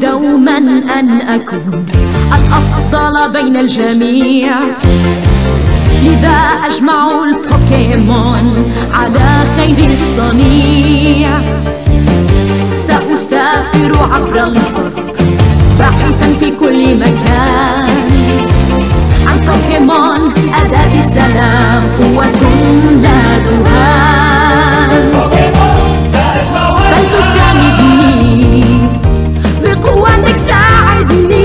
دوما أن أكون الأفضل بين الجميع. لذا أجمع البوكيمون على خير الصنيع سأسافر عبر الأرض باحثا في كل مكان. عن بوكيمون أداة السلام قوة 下爱的你。